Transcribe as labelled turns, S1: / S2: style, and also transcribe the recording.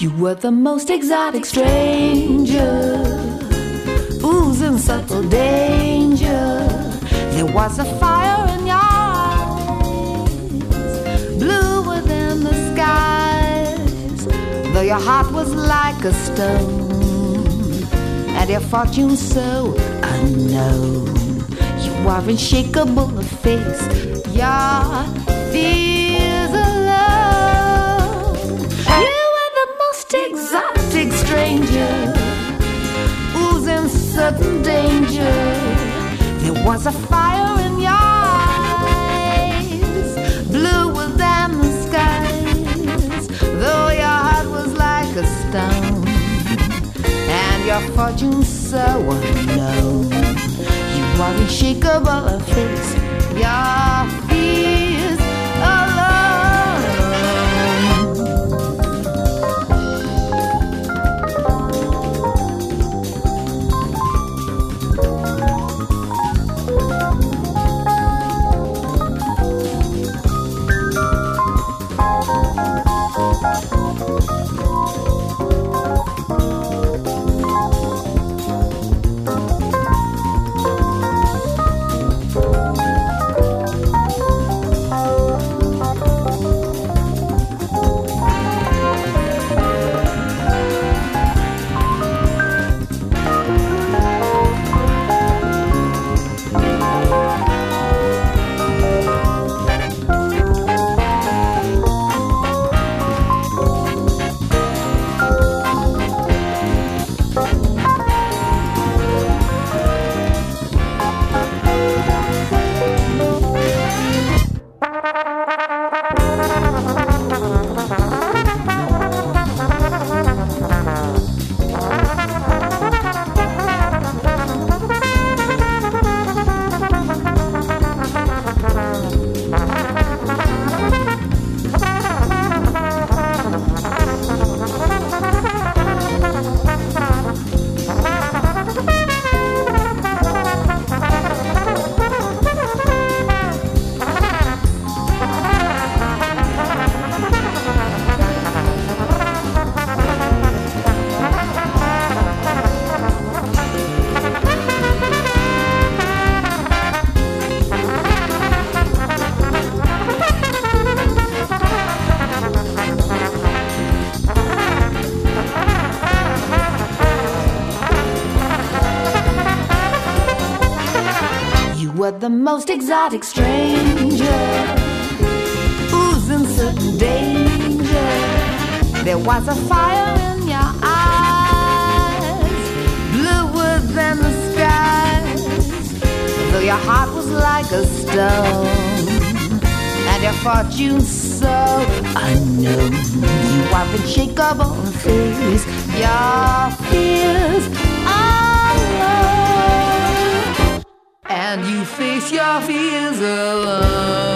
S1: You were the most exotic stranger, oozing subtle danger. There was a fire your heart was like a stone, and your fortune so unknown. You are unshakable of face, your fears alone. You were the most exotic stranger, oozing certain danger. There was a fire and your fortune so unknown. You are unshakable Were the most exotic stranger, oozing certain danger. There was a fire in your eyes, bluer than the skies. Though your heart was like a stone, and your fortune so unknown. You are unshakable face, your fears your fears alone.